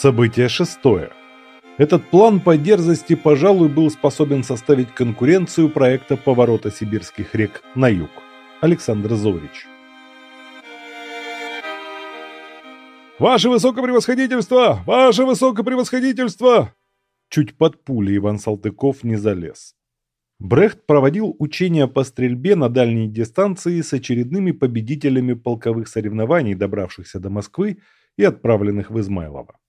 Событие шестое. Этот план по дерзости, пожалуй, был способен составить конкуренцию проекта поворота сибирских рек на юг. Александр Зорич. «Ваше высокопревосходительство! Ваше высокопревосходительство!» Чуть под пулей Иван Салтыков не залез. Брехт проводил учения по стрельбе на дальней дистанции с очередными победителями полковых соревнований, добравшихся до Москвы и отправленных в Измайлово.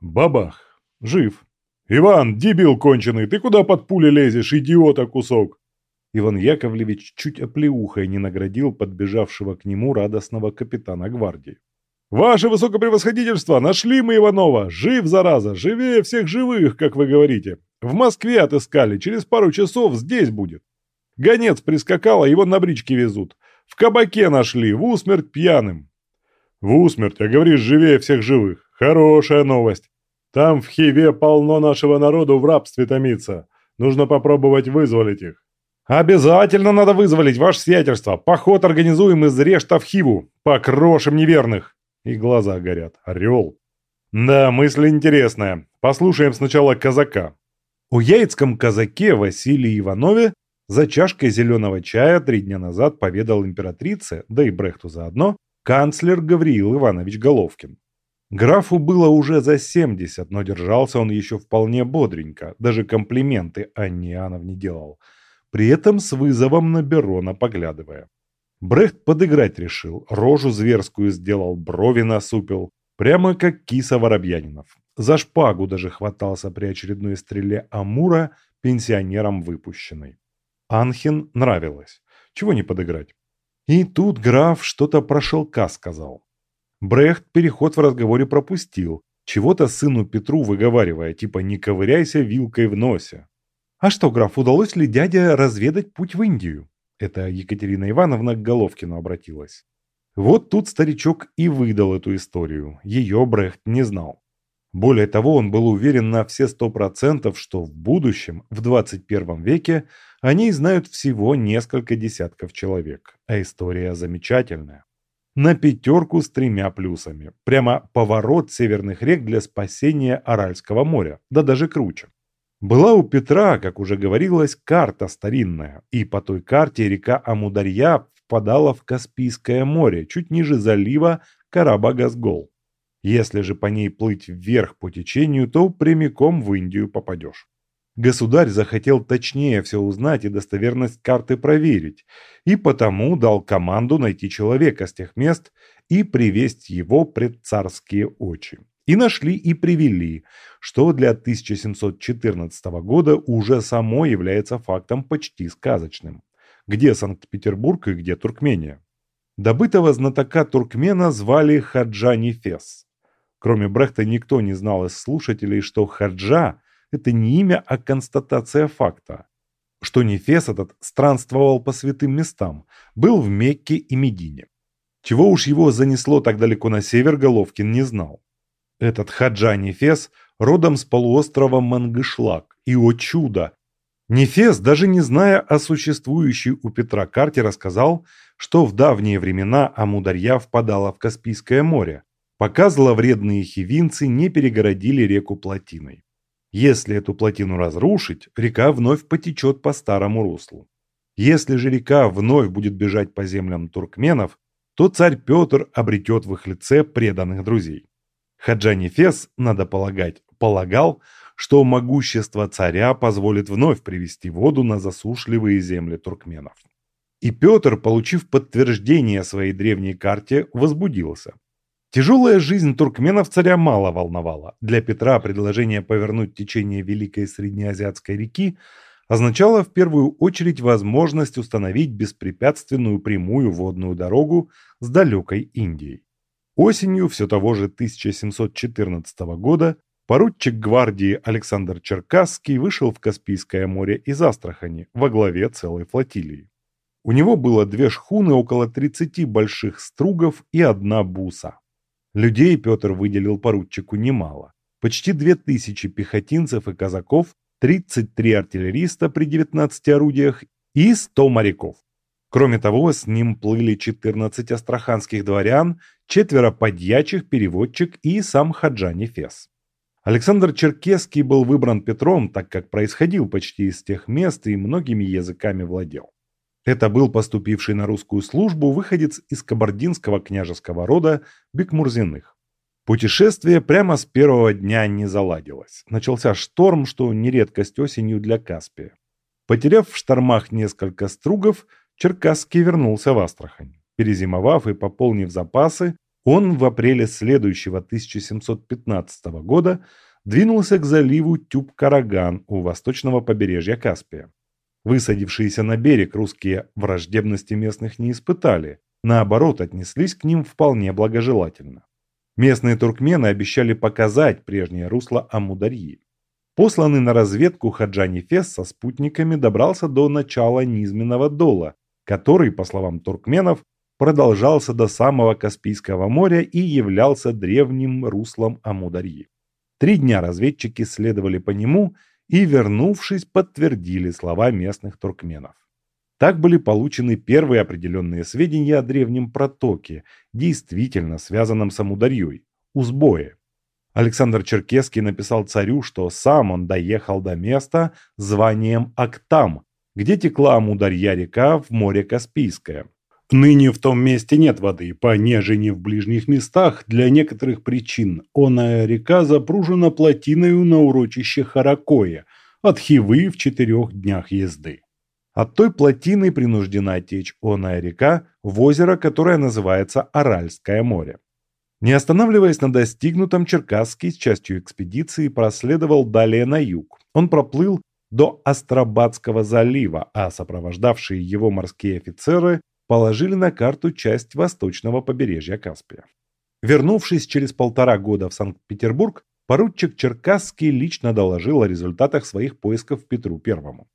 Бабах! Жив! «Иван, дебил конченый, ты куда под пули лезешь, идиота кусок?» Иван Яковлевич чуть оплеухой не наградил подбежавшего к нему радостного капитана гвардии. «Ваше высокопревосходительство, нашли мы Иванова! Жив, зараза! Живее всех живых, как вы говорите! В Москве отыскали, через пару часов здесь будет! Гонец прискакал, а его на бричке везут! В кабаке нашли, в усмерть пьяным!» «В усмерть, а говоришь, живее всех живых! Хорошая новость! Там в Хиве полно нашего народу в рабстве томится! Нужно попробовать вызволить их!» «Обязательно надо вызволить, ваше сиятельство! Поход организуем из Решта в Хиву! Покрошим неверных!» И глаза горят. Орел. Да, мысль интересная. Послушаем сначала казака. У яицком казаке Василии Иванове за чашкой зеленого чая три дня назад поведал императрице, да и Брехту заодно, канцлер Гавриил Иванович Головкин. Графу было уже за 70, но держался он еще вполне бодренько, даже комплименты Анне Иоанновне делал, при этом с вызовом на Берона поглядывая. Брехт подыграть решил, рожу зверскую сделал, брови насупил, прямо как киса Воробьянинов. За шпагу даже хватался при очередной стреле Амура пенсионером выпущенной. Анхин нравилось. Чего не подыграть? И тут граф что-то про шелка сказал. Брехт переход в разговоре пропустил, чего-то сыну Петру выговаривая, типа «не ковыряйся вилкой в носе». А что, граф, удалось ли дяде разведать путь в Индию? Это Екатерина Ивановна к Головкину обратилась. Вот тут старичок и выдал эту историю. Ее Брехт не знал. Более того, он был уверен на все сто процентов, что в будущем, в 21 веке, о ней знают всего несколько десятков человек. А история замечательная. На пятерку с тремя плюсами. Прямо поворот северных рек для спасения Аральского моря. Да даже круче. Была у Петра, как уже говорилось, карта старинная, и по той карте река Амударья впадала в Каспийское море, чуть ниже залива Карабагазгол. Если же по ней плыть вверх по течению, то прямиком в Индию попадешь. Государь захотел точнее все узнать и достоверность карты проверить, и потому дал команду найти человека с тех мест и привести его пред царские очи. И нашли и привели, что для 1714 года уже само является фактом почти сказочным. Где Санкт-Петербург и где Туркмения? Добытого знатока туркмена звали Хаджа Нефес. Кроме Брехта никто не знал из слушателей, что Хаджа – это не имя, а констатация факта. Что Нефес этот странствовал по святым местам, был в Мекке и Медине. Чего уж его занесло так далеко на север, Головкин не знал. Этот Хаджа Нефес родом с полуострова Мангышлак. И, о чудо! Нефес, даже не зная о существующей у Петра карте, рассказал, что в давние времена Амударья впадала в Каспийское море, пока зловредные хивинцы не перегородили реку плотиной. Если эту плотину разрушить, река вновь потечет по старому руслу. Если же река вновь будет бежать по землям туркменов, то царь Петр обретет в их лице преданных друзей. Хаджани Фес, надо полагать, полагал, что могущество царя позволит вновь привести воду на засушливые земли туркменов. И Петр, получив подтверждение своей древней карте, возбудился. Тяжелая жизнь туркменов царя мало волновала. Для Петра предложение повернуть течение Великой Среднеазиатской реки означало в первую очередь возможность установить беспрепятственную прямую водную дорогу с далекой Индией. Осенью все того же 1714 года поручик гвардии Александр Черкасский вышел в Каспийское море из Астрахани во главе целой флотилии. У него было две шхуны, около 30 больших стругов и одна буса. Людей Петр выделил поручику немало. Почти 2000 пехотинцев и казаков, 33 артиллериста при 19 орудиях и 100 моряков. Кроме того, с ним плыли 14 астраханских дворян четверо подьячих, переводчик и сам Хаджа Нефес. Александр Черкесский был выбран Петром, так как происходил почти из тех мест и многими языками владел. Это был поступивший на русскую службу выходец из кабардинского княжеского рода Бекмурзиных. Путешествие прямо с первого дня не заладилось. Начался шторм, что не редкость осенью для Каспия. Потеряв в штормах несколько стругов, Черкасский вернулся в Астрахань. Перезимовав и пополнив запасы, он в апреле следующего 1715 года двинулся к заливу Тюб-Караган у восточного побережья Каспия. Высадившиеся на берег русские враждебности местных не испытали, наоборот отнеслись к ним вполне благожелательно. Местные туркмены обещали показать прежнее русло Амударьи. Посланный на разведку Хаджани Фес со спутниками добрался до начала низменного дола, который, по словам туркменов, продолжался до самого Каспийского моря и являлся древним руслом Амударьи. Три дня разведчики следовали по нему и, вернувшись, подтвердили слова местных туркменов. Так были получены первые определенные сведения о древнем протоке, действительно связанном с Амударьей, Узбое. Александр Черкесский написал царю, что сам он доехал до места званием Актам, где текла Амударья река в море Каспийское. Ныне в том месте нет воды, понеже не в ближних местах для некоторых причин. Оная река запружена плотиною на урочище Харакоя, от Хивы в четырех днях езды. От той плотины принуждена течь оная река в озеро, которое называется Аральское море. Не останавливаясь на достигнутом, Черкасский с частью экспедиции проследовал далее на юг. Он проплыл до Астрабадского залива, а сопровождавшие его морские офицеры положили на карту часть восточного побережья Каспия. Вернувшись через полтора года в Санкт-Петербург, поручик Черкасский лично доложил о результатах своих поисков Петру Первому.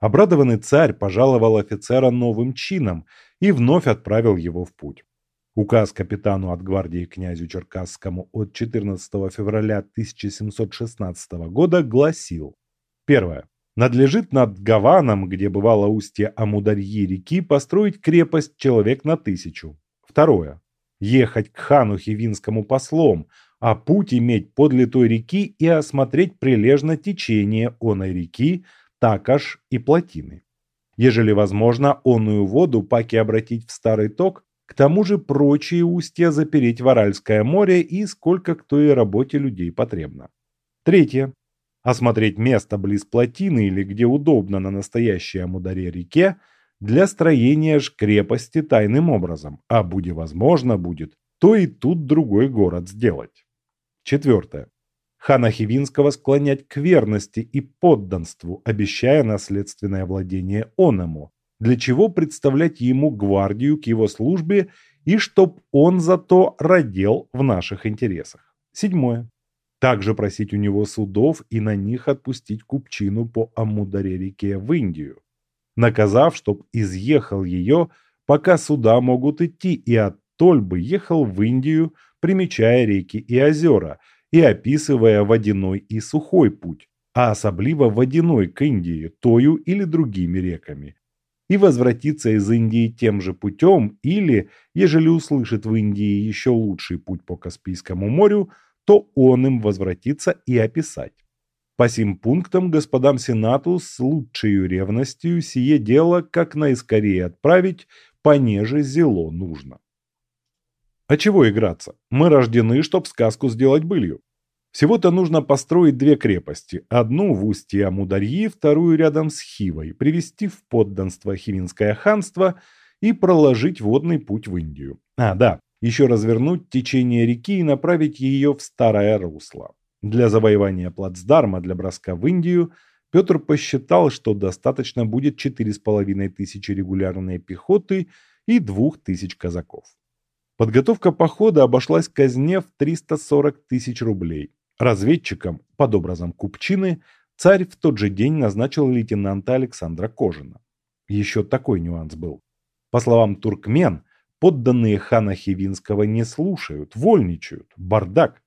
Обрадованный царь пожаловал офицера новым чином и вновь отправил его в путь. Указ капитану от гвардии князю Черкасскому от 14 февраля 1716 года гласил Первое надлежит над Гаваном, где бывало устье Амударьи реки, построить крепость человек на тысячу. Второе. Ехать к хану Хивинскому послом, а путь иметь подле той реки и осмотреть прилежно течение оной реки, також и плотины. Ежели возможно, онную воду паки обратить в старый ток, к тому же прочие устья запереть в Аральское море и сколько к той работе людей потребно. Третье осмотреть место близ плотины или где удобно на настоящей Амударе реке для строения ж крепости тайным образом, а буде возможно будет, то и тут другой город сделать. Четвертое. Хана Хивинского склонять к верности и подданству, обещая наследственное владение оному, для чего представлять ему гвардию к его службе и чтоб он зато родил в наших интересах. Седьмое. Также просить у него судов и на них отпустить купчину по Амударе-реке в Индию, наказав, чтоб изъехал ее, пока суда могут идти, и оттоль бы ехал в Индию, примечая реки и озера, и описывая водяной и сухой путь, а особливо водяной к Индии, тою или другими реками, и возвратиться из Индии тем же путем, или, ежели услышит в Индии еще лучший путь по Каспийскому морю, то он им возвратится и описать. По сим пунктам господам Сенату с лучшей ревностью сие дело как наискорее отправить, понеже зело нужно. А чего играться? Мы рождены, чтоб сказку сделать былью. Всего-то нужно построить две крепости. Одну в устье Амударьи, вторую рядом с Хивой, привести в подданство Хивинское ханство и проложить водный путь в Индию. А, да, еще развернуть течение реки и направить ее в старое русло. Для завоевания плацдарма для броска в Индию Петр посчитал, что достаточно будет 4,5 тысячи регулярной пехоты и 2 тысяч казаков. Подготовка похода обошлась казне в 340 тысяч рублей. Разведчикам, под образом Купчины, царь в тот же день назначил лейтенанта Александра Кожина. Еще такой нюанс был. По словам туркмен, Подданные хана Хивинского не слушают, вольничают, бардак.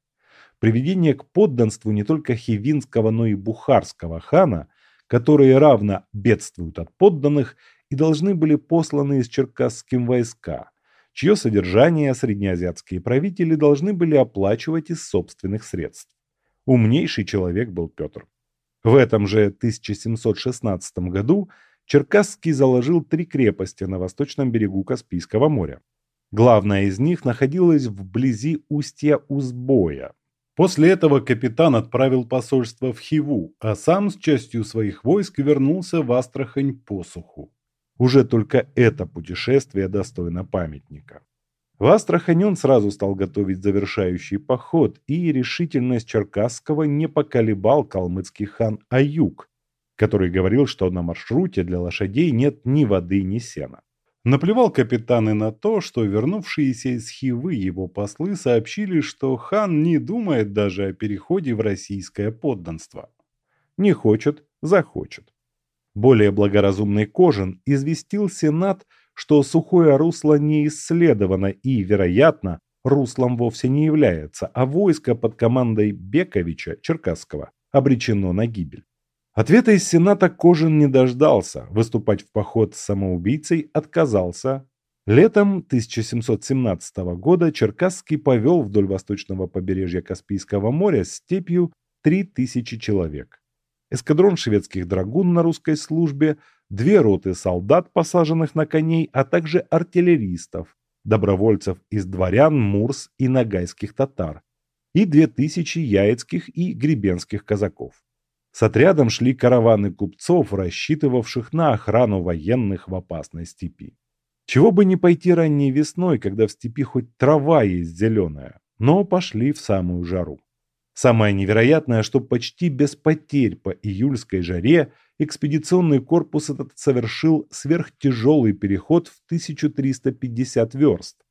Приведение к подданству не только Хивинского, но и Бухарского хана, которые равно бедствуют от подданных и должны были посланы из черкасским войска, чье содержание среднеазиатские правители должны были оплачивать из собственных средств. Умнейший человек был Петр. В этом же 1716 году Черкасский заложил три крепости на восточном берегу Каспийского моря. Главная из них находилась вблизи устья Узбоя. После этого капитан отправил посольство в Хиву, а сам с частью своих войск вернулся в Астрахань по суху. Уже только это путешествие достойно памятника. В Астрахань он сразу стал готовить завершающий поход, и решительность Черкасского не поколебал калмыцкий хан Аюк, который говорил, что на маршруте для лошадей нет ни воды, ни сена. Наплевал капитан и на то, что вернувшиеся из Хивы его послы сообщили, что хан не думает даже о переходе в российское подданство. Не хочет, захочет. Более благоразумный Кожин известил Сенат, что сухое русло не исследовано и, вероятно, руслом вовсе не является, а войско под командой Бековича Черкасского обречено на гибель. Ответа из Сената Кожин не дождался, выступать в поход с самоубийцей отказался. Летом 1717 года Черкасский повел вдоль восточного побережья Каспийского моря степью 3000 человек. Эскадрон шведских драгун на русской службе две роты солдат, посаженных на коней, а также артиллеристов, добровольцев из дворян, мурс и нагайских татар, и две тысячи яицких и гребенских казаков. С отрядом шли караваны купцов, рассчитывавших на охрану военных в опасной степи. Чего бы не пойти ранней весной, когда в степи хоть трава есть зеленая, но пошли в самую жару. Самое невероятное, что почти без потерь по июльской жаре экспедиционный корпус этот совершил сверхтяжелый переход в 1350 верст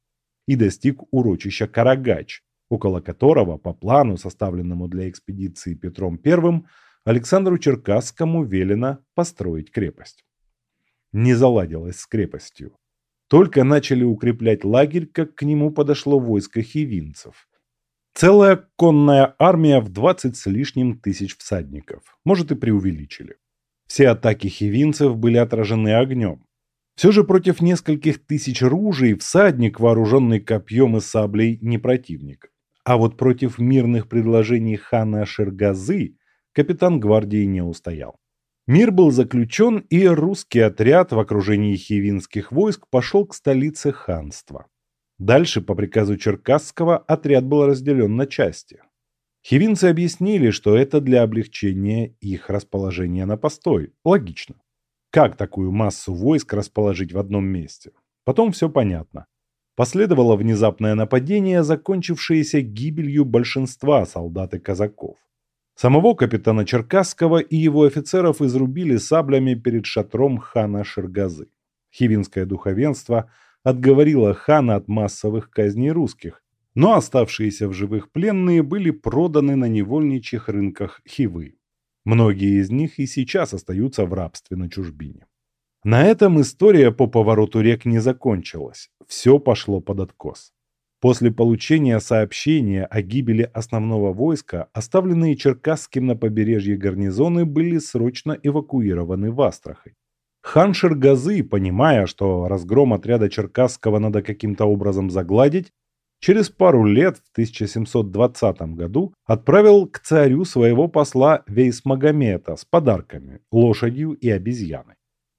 и достиг урочища Карагач, около которого, по плану, составленному для экспедиции Петром I, Александру Черкасскому велено построить крепость. Не заладилось с крепостью. Только начали укреплять лагерь, как к нему подошло войско хивинцев. Целая конная армия в 20 с лишним тысяч всадников. Может и преувеличили. Все атаки хивинцев были отражены огнем. Все же против нескольких тысяч ружей всадник, вооруженный копьем и саблей, не противник. А вот против мирных предложений хана Шергазы капитан гвардии не устоял. Мир был заключен, и русский отряд в окружении хивинских войск пошел к столице ханства. Дальше, по приказу Черкасского, отряд был разделен на части. Хивинцы объяснили, что это для облегчения их расположения на постой. Логично. Как такую массу войск расположить в одном месте? Потом все понятно. Последовало внезапное нападение, закончившееся гибелью большинства солдат и казаков. Самого капитана Черкасского и его офицеров изрубили саблями перед шатром хана Шергазы. Хивинское духовенство отговорило хана от массовых казней русских, но оставшиеся в живых пленные были проданы на невольничьих рынках Хивы. Многие из них и сейчас остаются в рабстве на чужбине. На этом история по повороту рек не закончилась. Все пошло под откос. После получения сообщения о гибели основного войска, оставленные Черкасским на побережье гарнизоны были срочно эвакуированы в Астрахань. Хан Шергазы, понимая, что разгром отряда Черкасского надо каким-то образом загладить, через пару лет, в 1720 году, отправил к царю своего посла Вейсмагомета с подарками, лошадью и обезьяной.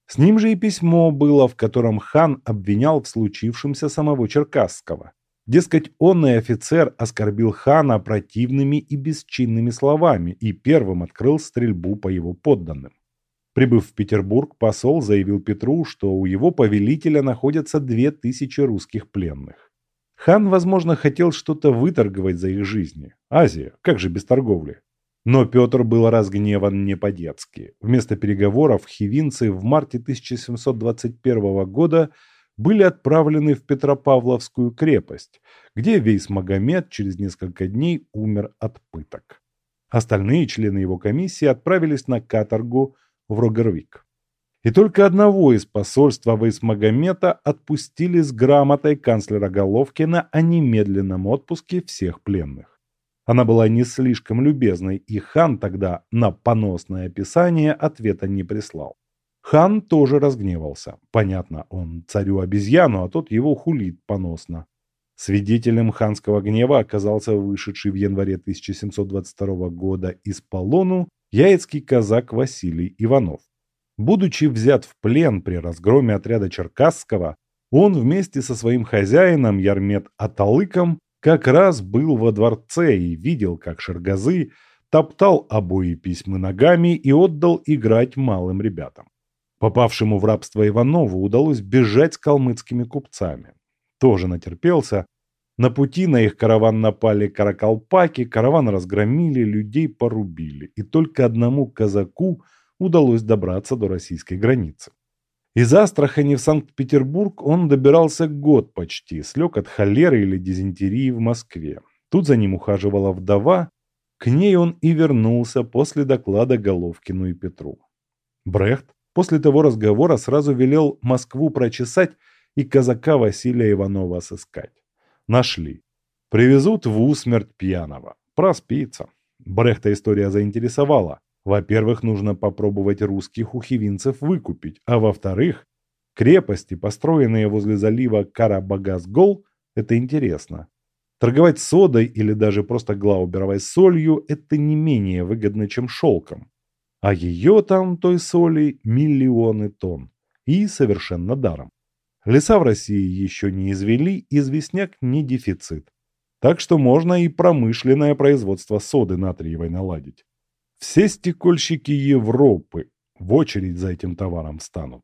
С ним же и письмо было, в котором хан обвинял в случившемся самого Черкасского. Дескать, онный офицер оскорбил хана противными и бесчинными словами и первым открыл стрельбу по его подданным. Прибыв в Петербург, посол заявил Петру, что у его повелителя находятся две тысячи русских пленных. Хан, возможно, хотел что-то выторговать за их жизни. Азия, как же без торговли? Но Петр был разгневан не по-детски. Вместо переговоров хивинцы в марте 1721 года были отправлены в Петропавловскую крепость, где весь Магомед через несколько дней умер от пыток. Остальные члены его комиссии отправились на каторгу в Рогервик. И только одного из посольства Вейсмагомета отпустили с грамотой канцлера Головкина о немедленном отпуске всех пленных. Она была не слишком любезной, и хан тогда на поносное описание ответа не прислал. Хан тоже разгневался. Понятно, он царю обезьяну, а тот его хулит поносно. Свидетелем ханского гнева оказался вышедший в январе 1722 года из полону яицкий казак Василий Иванов. Будучи взят в плен при разгроме отряда Черкасского, он вместе со своим хозяином Ярмет Аталыком как раз был во дворце и видел, как Шергазы топтал обои письмы ногами и отдал играть малым ребятам. Попавшему в рабство Иванову удалось бежать с калмыцкими купцами. Тоже натерпелся. На пути на их караван напали каракалпаки, караван разгромили, людей порубили. И только одному казаку удалось добраться до российской границы. Из Астрахани в Санкт-Петербург он добирался год почти, слег от холеры или дизентерии в Москве. Тут за ним ухаживала вдова, к ней он и вернулся после доклада Головкину и Петру. Брехт после того разговора сразу велел Москву прочесать и казака Василия Иванова сыскать. Нашли. Привезут в усмерть пьяного. Проспится. Брехта история заинтересовала. Во-первых, нужно попробовать русских ухивинцев выкупить, а во-вторых, крепости, построенные возле залива Карабагас-Гол, это интересно. Торговать содой или даже просто глауберовой солью – это не менее выгодно, чем шелком. А ее там, той соли, миллионы тонн. И совершенно даром. Леса в России еще не извели, известняк не дефицит. Так что можно и промышленное производство соды натриевой наладить. Все стекольщики Европы в очередь за этим товаром станут.